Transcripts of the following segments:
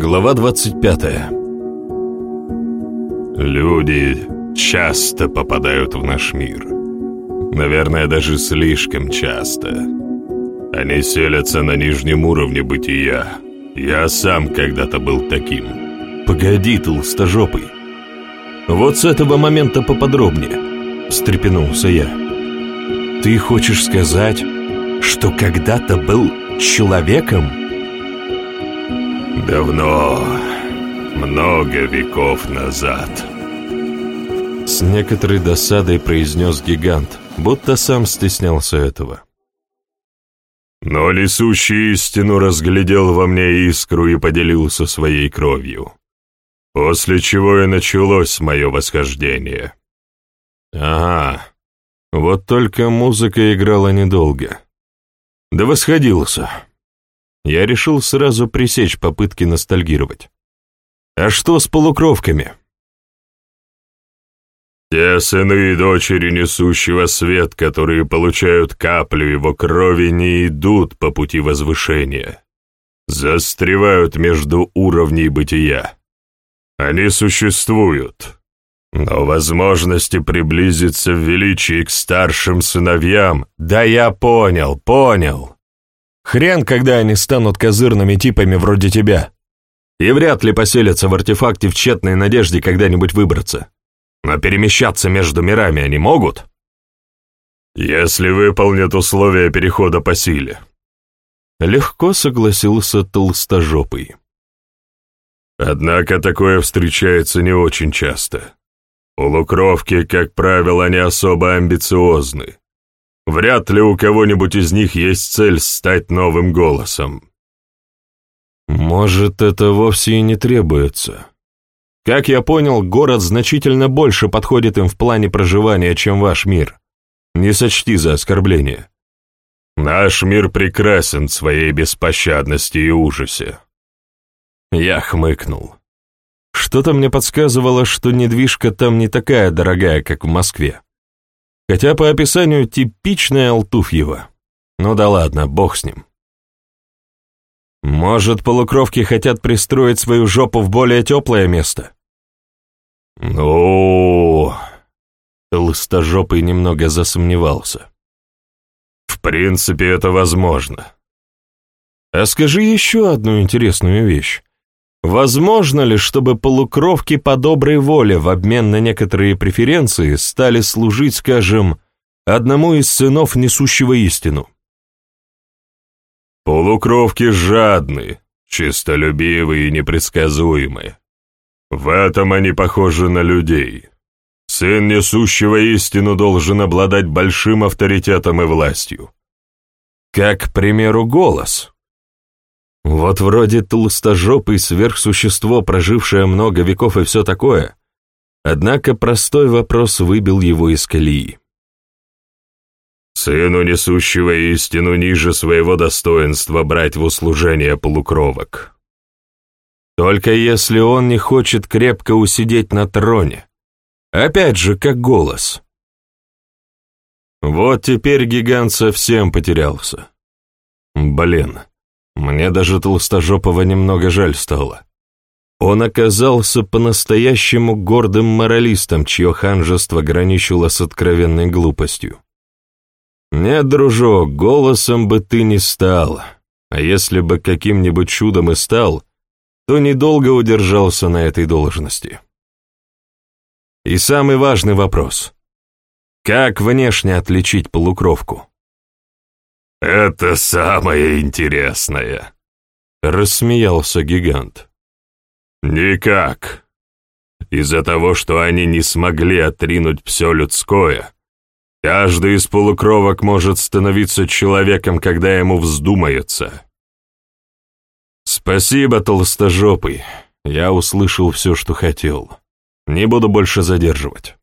Глава 25 Люди часто попадают в наш мир. Наверное, даже слишком часто. Они селятся на нижнем уровне бытия. Я сам когда-то был таким. «Погоди, толстожопый. Вот с этого момента поподробнее», — встрепенулся я. «Ты хочешь сказать, что когда-то был человеком?» Давно, много веков назад. С некоторой досадой произнес гигант, будто сам стеснялся этого. Но несущий истину разглядел во мне искру и поделился своей кровью. После чего и началось мое восхождение. Ага, вот только музыка играла недолго. Да восходился. Я решил сразу пресечь попытки ностальгировать. А что с полукровками? Те сыны и дочери несущего свет, которые получают каплю его крови, не идут по пути возвышения. Застревают между уровней бытия. Они существуют, но возможности приблизиться в величии к старшим сыновьям... Да я понял, понял. Хрен, когда они станут козырными типами вроде тебя. И вряд ли поселятся в артефакте в тщетной надежде когда-нибудь выбраться. Но перемещаться между мирами они могут? Если выполнят условия перехода по силе. Легко согласился толстожопый. Однако такое встречается не очень часто. Полукровки, как правило, не особо амбициозны. Вряд ли у кого-нибудь из них есть цель стать новым голосом. Может, это вовсе и не требуется. Как я понял, город значительно больше подходит им в плане проживания, чем ваш мир. Не сочти за оскорбление. Наш мир прекрасен своей беспощадности и ужасе. Я хмыкнул. Что-то мне подсказывало, что недвижка там не такая дорогая, как в Москве. Хотя по описанию типичная Алтуфьева. Ну да ладно, бог с ним. Может, полукровки хотят пристроить свою жопу в более теплое место? Ну... Толстожопый немного засомневался. В принципе, это возможно. А скажи еще одну интересную вещь. Возможно ли, чтобы полукровки по доброй воле в обмен на некоторые преференции стали служить, скажем, одному из сынов, несущего истину? Полукровки жадны, чистолюбивые и непредсказуемы. В этом они похожи на людей. Сын несущего истину должен обладать большим авторитетом и властью. Как, к примеру, голос. Вот вроде толстожопый сверхсущество, прожившее много веков и все такое. Однако простой вопрос выбил его из колеи. Сыну, несущего истину ниже своего достоинства, брать в услужение полукровок. Только если он не хочет крепко усидеть на троне. Опять же, как голос. Вот теперь гигант совсем потерялся. Блин. Мне даже толстожопого немного жаль стало. Он оказался по-настоящему гордым моралистом, чье ханжество граничило с откровенной глупостью. Нет, дружок, голосом бы ты не стал, а если бы каким-нибудь чудом и стал, то недолго удержался на этой должности. И самый важный вопрос. Как внешне отличить полукровку? «Это самое интересное», — рассмеялся гигант. «Никак. Из-за того, что они не смогли отринуть все людское, каждый из полукровок может становиться человеком, когда ему вздумается». «Спасибо, толстожопый. Я услышал все, что хотел. Не буду больше задерживать».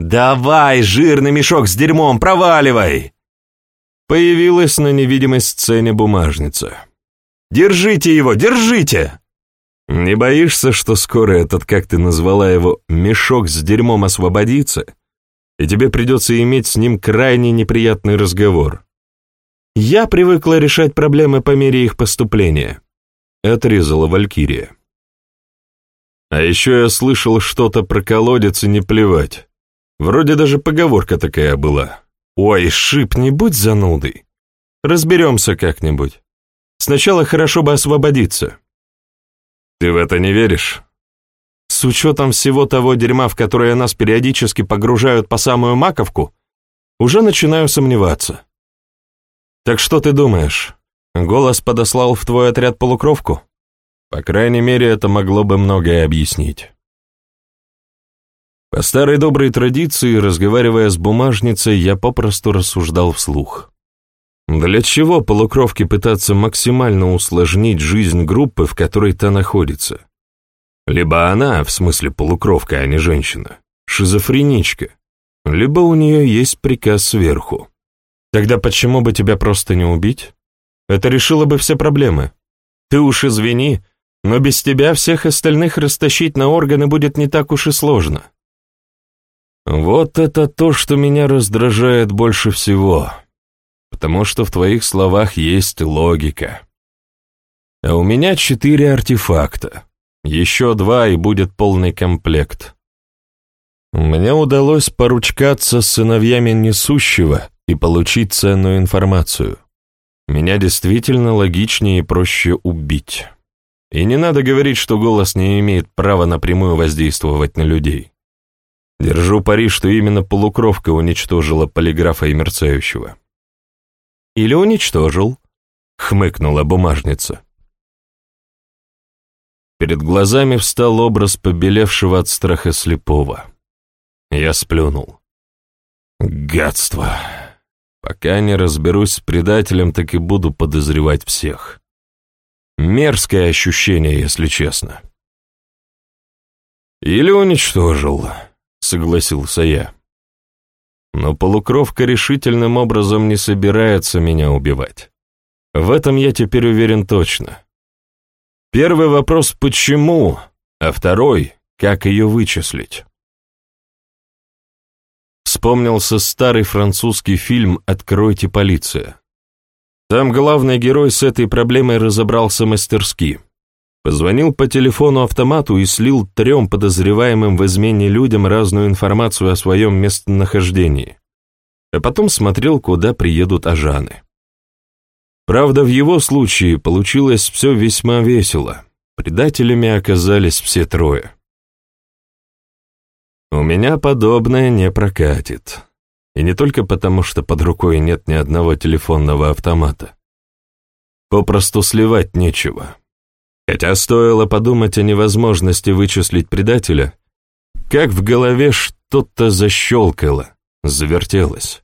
«Давай, жирный мешок с дерьмом, проваливай!» Появилась на невидимой сцене бумажница. «Держите его, держите!» «Не боишься, что скоро этот, как ты назвала его, мешок с дерьмом освободится, и тебе придется иметь с ним крайне неприятный разговор?» Я привыкла решать проблемы по мере их поступления. — отрезала Валькирия. А еще я слышал что-то про колодец и не плевать. Вроде даже поговорка такая была. «Ой, шип, не будь занудой. Разберемся как-нибудь. Сначала хорошо бы освободиться». «Ты в это не веришь?» «С учетом всего того дерьма, в которое нас периодически погружают по самую маковку, уже начинаю сомневаться». «Так что ты думаешь? Голос подослал в твой отряд полукровку?» По крайней мере, это могло бы многое объяснить. По старой доброй традиции, разговаривая с бумажницей, я попросту рассуждал вслух. Для чего полукровке пытаться максимально усложнить жизнь группы, в которой та находится? Либо она, в смысле полукровка, а не женщина, шизофреничка, либо у нее есть приказ сверху. Тогда почему бы тебя просто не убить? Это решило бы все проблемы. Ты уж извини, но без тебя всех остальных растащить на органы будет не так уж и сложно. Вот это то, что меня раздражает больше всего, потому что в твоих словах есть логика. А у меня четыре артефакта, еще два и будет полный комплект. Мне удалось поручкаться с сыновьями несущего и получить ценную информацию. Меня действительно логичнее и проще убить. И не надо говорить, что голос не имеет права напрямую воздействовать на людей. Держу пари, что именно полукровка уничтожила полиграфа и мерцающего. «Или уничтожил», — хмыкнула бумажница. Перед глазами встал образ побелевшего от страха слепого. Я сплюнул. «Гадство! Пока не разберусь с предателем, так и буду подозревать всех». Мерзкое ощущение, если честно. «Или уничтожил», — согласился я. Но полукровка решительным образом не собирается меня убивать. В этом я теперь уверен точно. Первый вопрос «почему?», а второй «как ее вычислить?». Вспомнился старый французский фильм «Откройте полиция». Там главный герой с этой проблемой разобрался мастерски. Позвонил по телефону-автомату и слил трем подозреваемым в измене людям разную информацию о своем местонахождении. А потом смотрел, куда приедут ажаны. Правда, в его случае получилось все весьма весело. Предателями оказались все трое. У меня подобное не прокатит. И не только потому, что под рукой нет ни одного телефонного автомата. Попросту сливать нечего. Хотя стоило подумать о невозможности вычислить предателя, как в голове что-то защелкало, завертелось.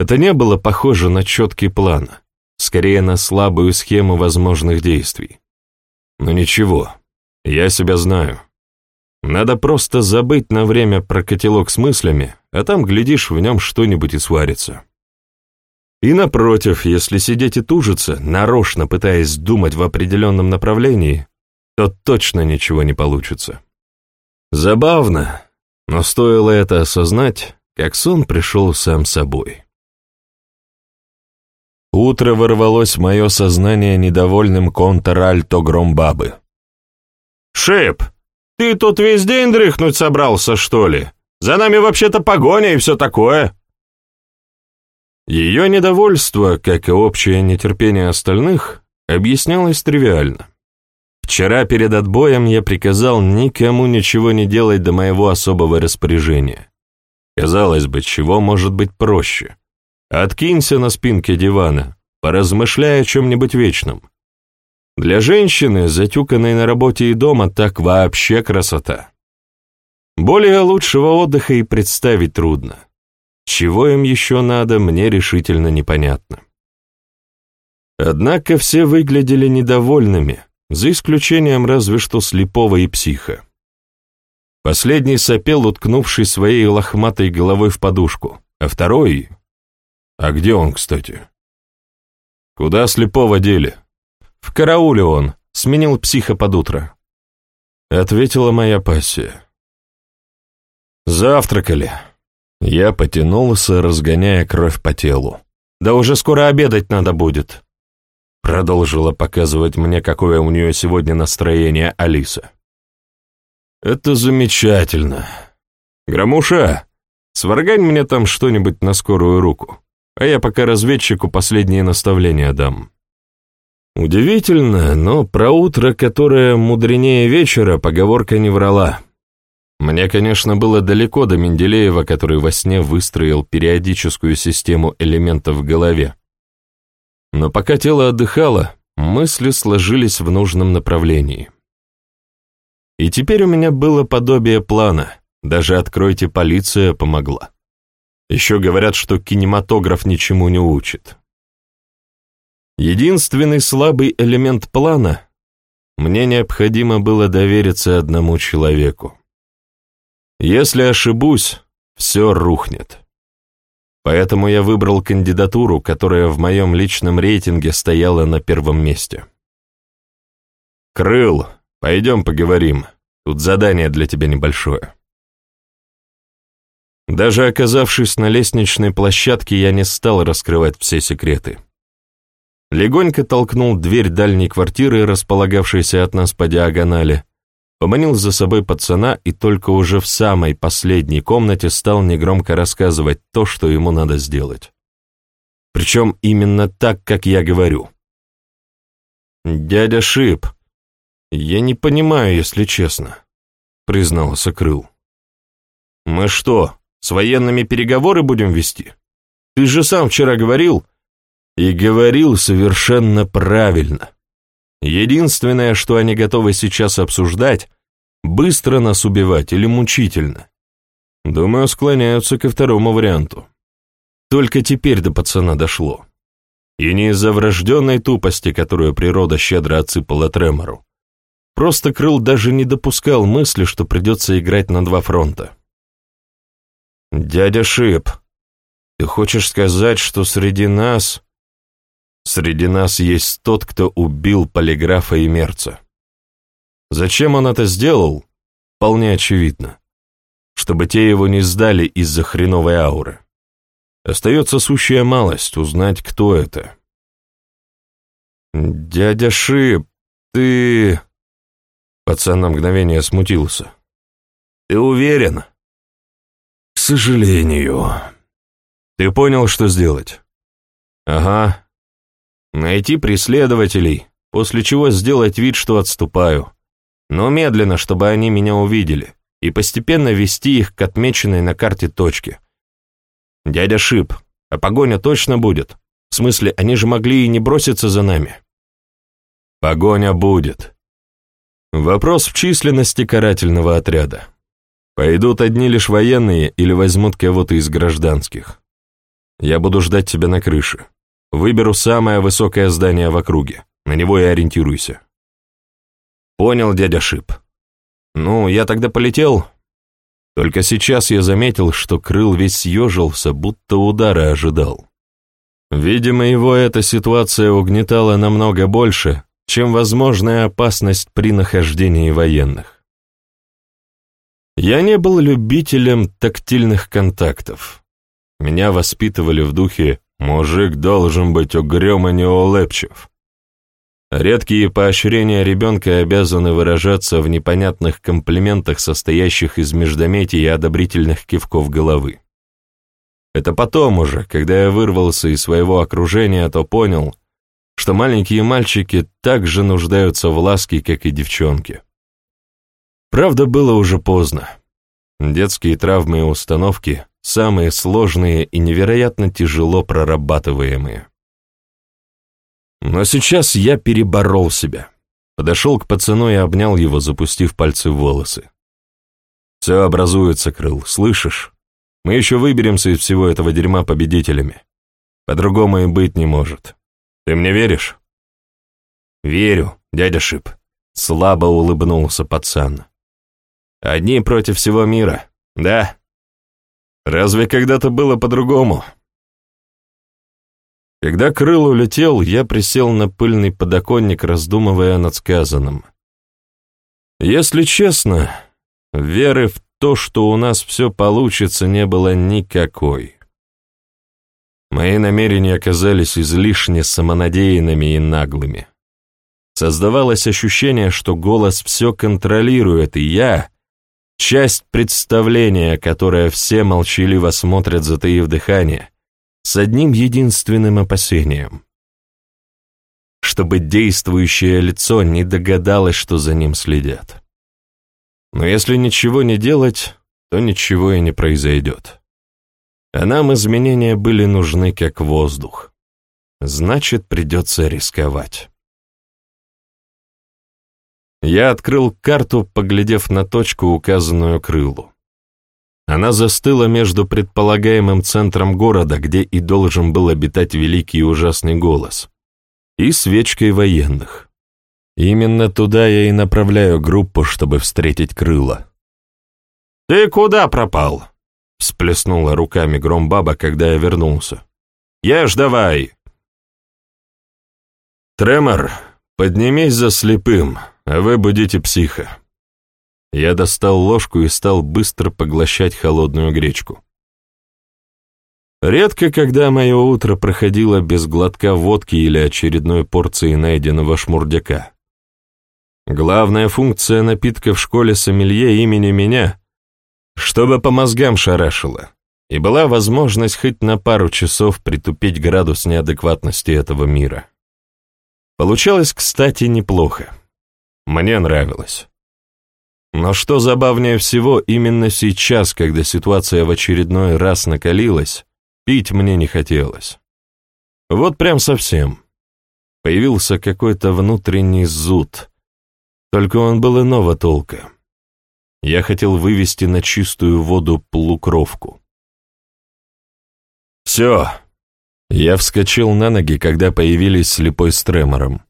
Это не было похоже на четкий план, скорее на слабую схему возможных действий. Но ничего, я себя знаю. Надо просто забыть на время про котелок с мыслями, а там, глядишь, в нем что-нибудь и сварится. И напротив, если сидеть и тужиться, нарочно пытаясь думать в определенном направлении, то точно ничего не получится. Забавно, но стоило это осознать, как сон пришел сам собой. Утро ворвалось в мое сознание недовольным контр-альто Громбабы. «Шип, ты тут весь день дрыхнуть собрался, что ли? За нами вообще-то погоня и все такое». Ее недовольство, как и общее нетерпение остальных, объяснялось тривиально. Вчера перед отбоем я приказал никому ничего не делать до моего особого распоряжения. Казалось бы, чего может быть проще? Откинься на спинке дивана, поразмышляй о чем-нибудь вечном. Для женщины, затюканной на работе и дома, так вообще красота. Более лучшего отдыха и представить трудно. Чего им еще надо, мне решительно непонятно. Однако все выглядели недовольными, за исключением разве что слепого и психа. Последний сопел, уткнувшись своей лохматой головой в подушку, а второй... А где он, кстати? Куда слепого дели? «В карауле он, сменил психа под утро», — ответила моя пассия. «Завтракали». Я потянулся, разгоняя кровь по телу. «Да уже скоро обедать надо будет». продолжила показывать мне, какое у нее сегодня настроение Алиса. «Это замечательно. Громуша, сваргань мне там что-нибудь на скорую руку, а я пока разведчику последние наставления дам». Удивительно, но про утро, которое мудренее вечера, поговорка не врала. Мне, конечно, было далеко до Менделеева, который во сне выстроил периодическую систему элементов в голове. Но пока тело отдыхало, мысли сложились в нужном направлении. И теперь у меня было подобие плана, даже «Откройте, полиция» помогла. Еще говорят, что кинематограф ничему не учит. Единственный слабый элемент плана — мне необходимо было довериться одному человеку. Если ошибусь, все рухнет. Поэтому я выбрал кандидатуру, которая в моем личном рейтинге стояла на первом месте. «Крыл, пойдем поговорим. Тут задание для тебя небольшое». Даже оказавшись на лестничной площадке, я не стал раскрывать все секреты. Легонько толкнул дверь дальней квартиры, располагавшейся от нас по диагонали, поманил за собой пацана и только уже в самой последней комнате стал негромко рассказывать то, что ему надо сделать. Причем именно так, как я говорю. «Дядя Шип, я не понимаю, если честно», — признался Крыл. «Мы что, с военными переговоры будем вести? Ты же сам вчера говорил, и говорил совершенно правильно. Единственное, что они готовы сейчас обсуждать, быстро нас убивать или мучительно. Думаю, склоняются ко второму варианту. Только теперь до пацана дошло. И не из-за врожденной тупости, которую природа щедро отсыпала Тремору. Просто Крыл даже не допускал мысли, что придется играть на два фронта. «Дядя Шип, ты хочешь сказать, что среди нас Среди нас есть тот, кто убил полиграфа и мерца. Зачем он это сделал? Вполне очевидно. Чтобы те его не сдали из-за хреновой ауры. Остается сущая малость узнать, кто это. «Дядя Шип, ты...» Пацан на мгновение смутился. «Ты уверен?» «К сожалению». «Ты понял, что сделать?» «Ага, Найти преследователей, после чего сделать вид, что отступаю. Но медленно, чтобы они меня увидели, и постепенно вести их к отмеченной на карте точке. Дядя Шип, а погоня точно будет? В смысле, они же могли и не броситься за нами. Погоня будет. Вопрос в численности карательного отряда. Пойдут одни лишь военные или возьмут кого-то из гражданских. Я буду ждать тебя на крыше. Выберу самое высокое здание в округе. На него и ориентируйся. Понял, дядя Шип. Ну, я тогда полетел. Только сейчас я заметил, что крыл весь съежился, будто удара ожидал. Видимо, его эта ситуация угнетала намного больше, чем возможная опасность при нахождении военных. Я не был любителем тактильных контактов. Меня воспитывали в духе Мужик должен быть угрём и не улыбчив. Редкие поощрения ребенка обязаны выражаться в непонятных комплиментах, состоящих из междометий и одобрительных кивков головы. Это потом уже, когда я вырвался из своего окружения, то понял, что маленькие мальчики так же нуждаются в ласке, как и девчонки. Правда, было уже поздно. Детские травмы и установки самые сложные и невероятно тяжело прорабатываемые. Но сейчас я переборол себя. Подошел к пацану и обнял его, запустив пальцы в волосы. «Все образуется, Крыл, слышишь? Мы еще выберемся из всего этого дерьма победителями. По-другому и быть не может. Ты мне веришь?» «Верю, дядя Шип», — слабо улыбнулся пацан. «Одни против всего мира, да?» Разве когда-то было по-другому? Когда крыл улетел, я присел на пыльный подоконник, раздумывая над сказанным. Если честно, веры в то, что у нас все получится, не было никакой. Мои намерения оказались излишне самонадеянными и наглыми. Создавалось ощущение, что голос все контролирует, и я — часть представления, которое все молчаливо смотрят, затаив дыхание, с одним единственным опасением. Чтобы действующее лицо не догадалось, что за ним следят. Но если ничего не делать, то ничего и не произойдет. А нам изменения были нужны как воздух. Значит, придется рисковать. Я открыл карту, поглядев на точку, указанную крылу. Она застыла между предполагаемым центром города, где и должен был обитать великий и ужасный голос, и свечкой военных. Именно туда я и направляю группу, чтобы встретить крыло. «Ты куда пропал?» — всплеснула руками Громбаба, когда я вернулся. «Ешь давай!» «Тремор, поднимись за слепым, а вы будете психа». Я достал ложку и стал быстро поглощать холодную гречку. Редко, когда мое утро проходило без глотка водки или очередной порции найденного шмурдяка. Главная функция напитка в школе сомелье имени меня — чтобы по мозгам шарашило, и была возможность хоть на пару часов притупить градус неадекватности этого мира. Получалось, кстати, неплохо. Мне нравилось. Но что забавнее всего, именно сейчас, когда ситуация в очередной раз накалилась, пить мне не хотелось. Вот прям совсем. Появился какой-то внутренний зуд — только он был иного толка. Я хотел вывести на чистую воду полукровку. «Все!» Я вскочил на ноги, когда появились слепой с тремором.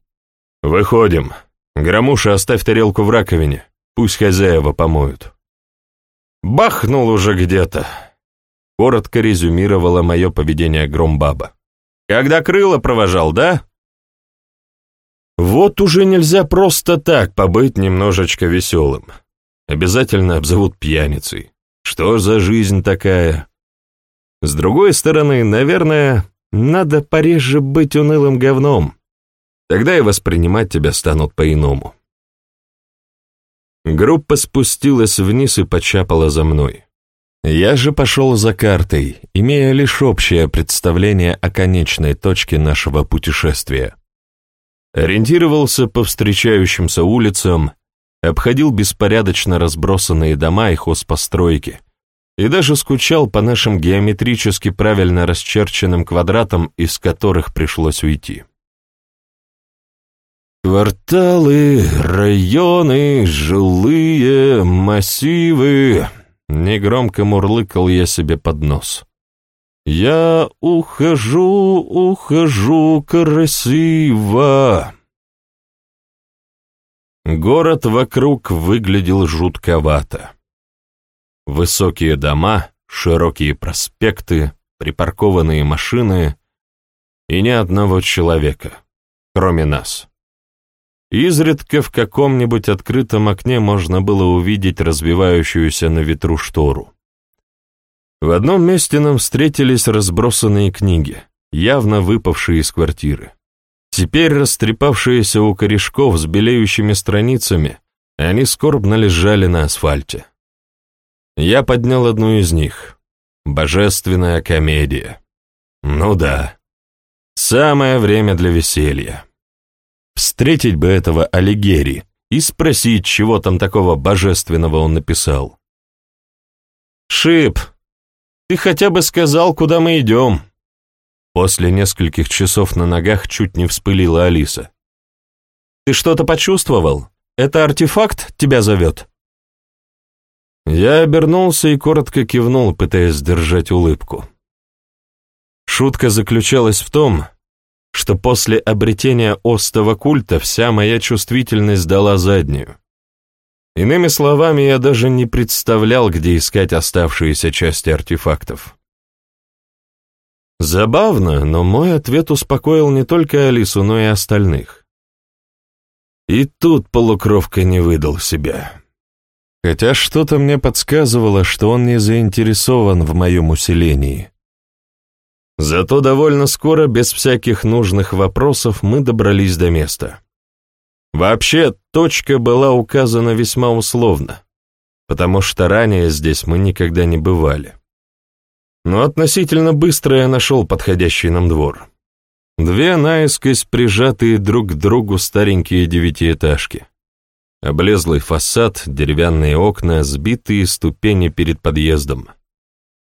«Выходим. Громуша, оставь тарелку в раковине. Пусть хозяева помоют». «Бахнул уже где-то», — коротко резюмировало мое поведение Громбаба. «Когда крыло провожал, да?» Вот уже нельзя просто так побыть немножечко веселым. Обязательно обзовут пьяницей. Что за жизнь такая? С другой стороны, наверное, надо пореже быть унылым говном. Тогда и воспринимать тебя станут по-иному. Группа спустилась вниз и почапала за мной. Я же пошел за картой, имея лишь общее представление о конечной точке нашего путешествия ориентировался по встречающимся улицам, обходил беспорядочно разбросанные дома и хозпостройки и даже скучал по нашим геометрически правильно расчерченным квадратам, из которых пришлось уйти. «Кварталы, районы, жилые массивы», — негромко мурлыкал я себе под нос. «Я ухожу, ухожу красиво!» Город вокруг выглядел жутковато. Высокие дома, широкие проспекты, припаркованные машины и ни одного человека, кроме нас. Изредка в каком-нибудь открытом окне можно было увидеть разбивающуюся на ветру штору. В одном месте нам встретились разбросанные книги, явно выпавшие из квартиры. Теперь растрепавшиеся у корешков с белеющими страницами, они скорбно лежали на асфальте. Я поднял одну из них. «Божественная комедия». Ну да, самое время для веселья. Встретить бы этого Алигери и спросить, чего там такого божественного он написал. «Шип, ты хотя бы сказал, куда мы идем?» После нескольких часов на ногах чуть не вспылила Алиса. «Ты что-то почувствовал? Это артефакт тебя зовет?» Я обернулся и коротко кивнул, пытаясь сдержать улыбку. Шутка заключалась в том, что после обретения остого культа вся моя чувствительность дала заднюю. Иными словами, я даже не представлял, где искать оставшиеся части артефактов. Забавно, но мой ответ успокоил не только Алису, но и остальных. И тут полукровка не выдал себя. Хотя что-то мне подсказывало, что он не заинтересован в моем усилении. Зато довольно скоро, без всяких нужных вопросов, мы добрались до места. Вообще, точка была указана весьма условно, потому что ранее здесь мы никогда не бывали. Но относительно быстро я нашел подходящий нам двор. Две наискось прижатые друг к другу старенькие девятиэтажки. Облезлый фасад, деревянные окна, сбитые ступени перед подъездом.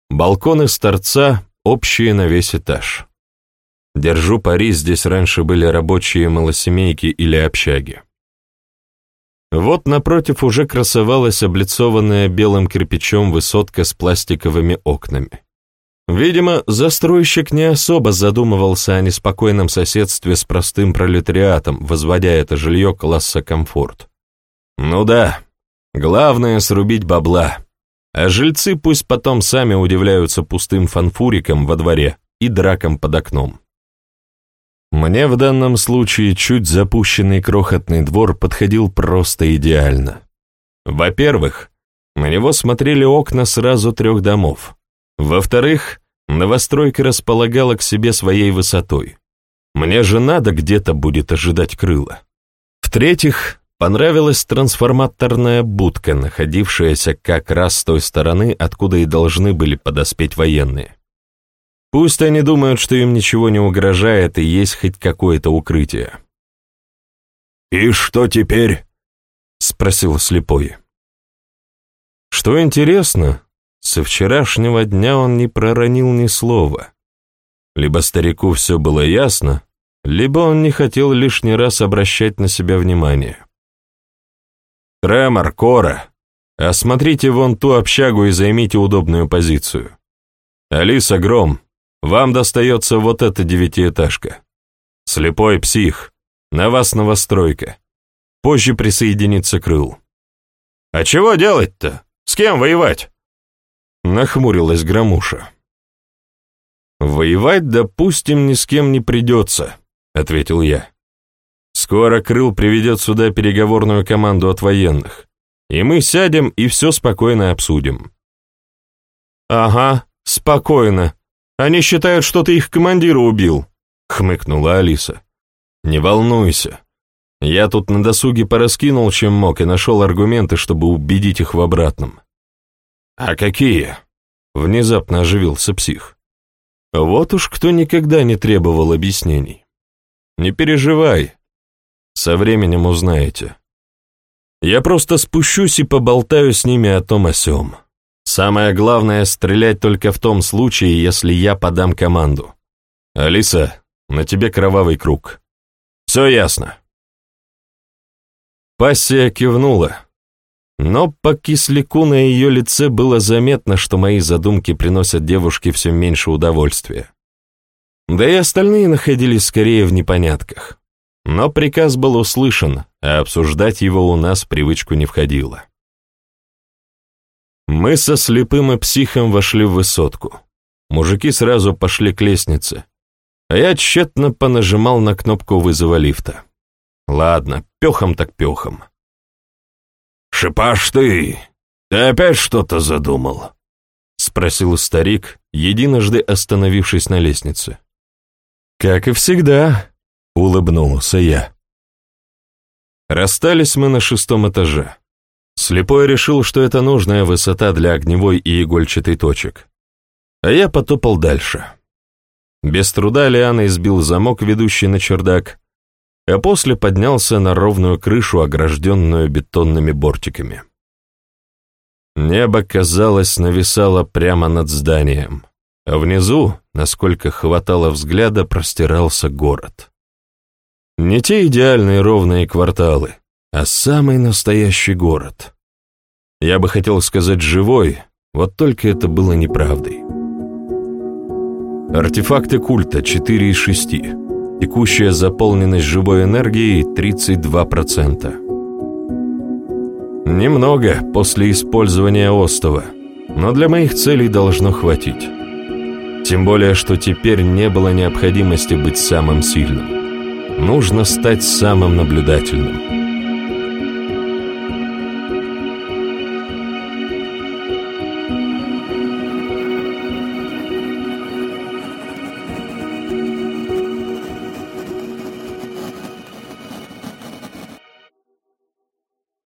Балконы с торца, общие на весь этаж. Держу пари, здесь раньше были рабочие малосемейки или общаги. Вот напротив уже красовалась облицованная белым кирпичом высотка с пластиковыми окнами. Видимо, застройщик не особо задумывался о неспокойном соседстве с простым пролетариатом, возводя это жилье класса комфорт. Ну да, главное срубить бабла, а жильцы пусть потом сами удивляются пустым фанфуриком во дворе и дракам под окном. Мне в данном случае чуть запущенный крохотный двор подходил просто идеально. Во-первых, на него смотрели окна сразу трех домов. Во-вторых, новостройка располагала к себе своей высотой. Мне же надо где-то будет ожидать крыла. В-третьих, понравилась трансформаторная будка, находившаяся как раз с той стороны, откуда и должны были подоспеть военные. Пусть они думают, что им ничего не угрожает и есть хоть какое-то укрытие. «И что теперь?» — спросил слепой. Что интересно, со вчерашнего дня он не проронил ни слова. Либо старику все было ясно, либо он не хотел лишний раз обращать на себя внимание. «Тремор, Кора, осмотрите вон ту общагу и займите удобную позицию. Алиса, Гром, вам достается вот эта девятиэтажка. Слепой псих, на вас новостройка. Позже присоединится Крыл». «А чего делать-то? С кем воевать?» Нахмурилась Громуша. «Воевать, допустим, ни с кем не придется», — ответил я. «Скоро Крыл приведет сюда переговорную команду от военных, и мы сядем и все спокойно обсудим». «Ага, спокойно. Они считают, что ты их командира убил», — хмыкнула Алиса. «Не волнуйся. Я тут на досуге пораскинул, чем мог, и нашел аргументы, чтобы убедить их в обратном. «А какие?» — внезапно оживился псих. «Вот уж кто никогда не требовал объяснений. Не переживай, со временем узнаете. Я просто спущусь и поболтаю с ними о том о сём. Самое главное — стрелять только в том случае, если я подам команду. Алиса, на тебе кровавый круг. Все ясно». Пассия кивнула, но по кисляку на ее лице было заметно, что мои задумки приносят девушке все меньше удовольствия. Да и остальные находились скорее в непонятках. Но приказ был услышан, а обсуждать его у нас в привычку не входило. Мы со слепым и психом вошли в высотку. Мужики сразу пошли к лестнице, а я тщетно понажимал на кнопку вызова лифта. Ладно, пехом так пехом. «Шипаш ты! Ты опять что-то задумал?» — спросил старик, единожды остановившись на лестнице. «Как и всегда», — улыбнулся я. Расстались мы на шестом этаже. Слепой решил, что это нужная высота для огневой и игольчатой точек. А я потопал дальше. Без труда Лиана избил замок, ведущий на чердак, а после поднялся на ровную крышу, огражденную бетонными бортиками. Небо, казалось, нависало прямо над зданием, а внизу, насколько хватало взгляда, простирался город. Не те идеальные ровные кварталы, а самый настоящий город. Я бы хотел сказать «живой», вот только это было неправдой. Артефакты культа 4 из 6. Текущая заполненность живой энергией 32%. Немного после использования остова, но для моих целей должно хватить. Тем более, что теперь не было необходимости быть самым сильным. Нужно стать самым наблюдательным.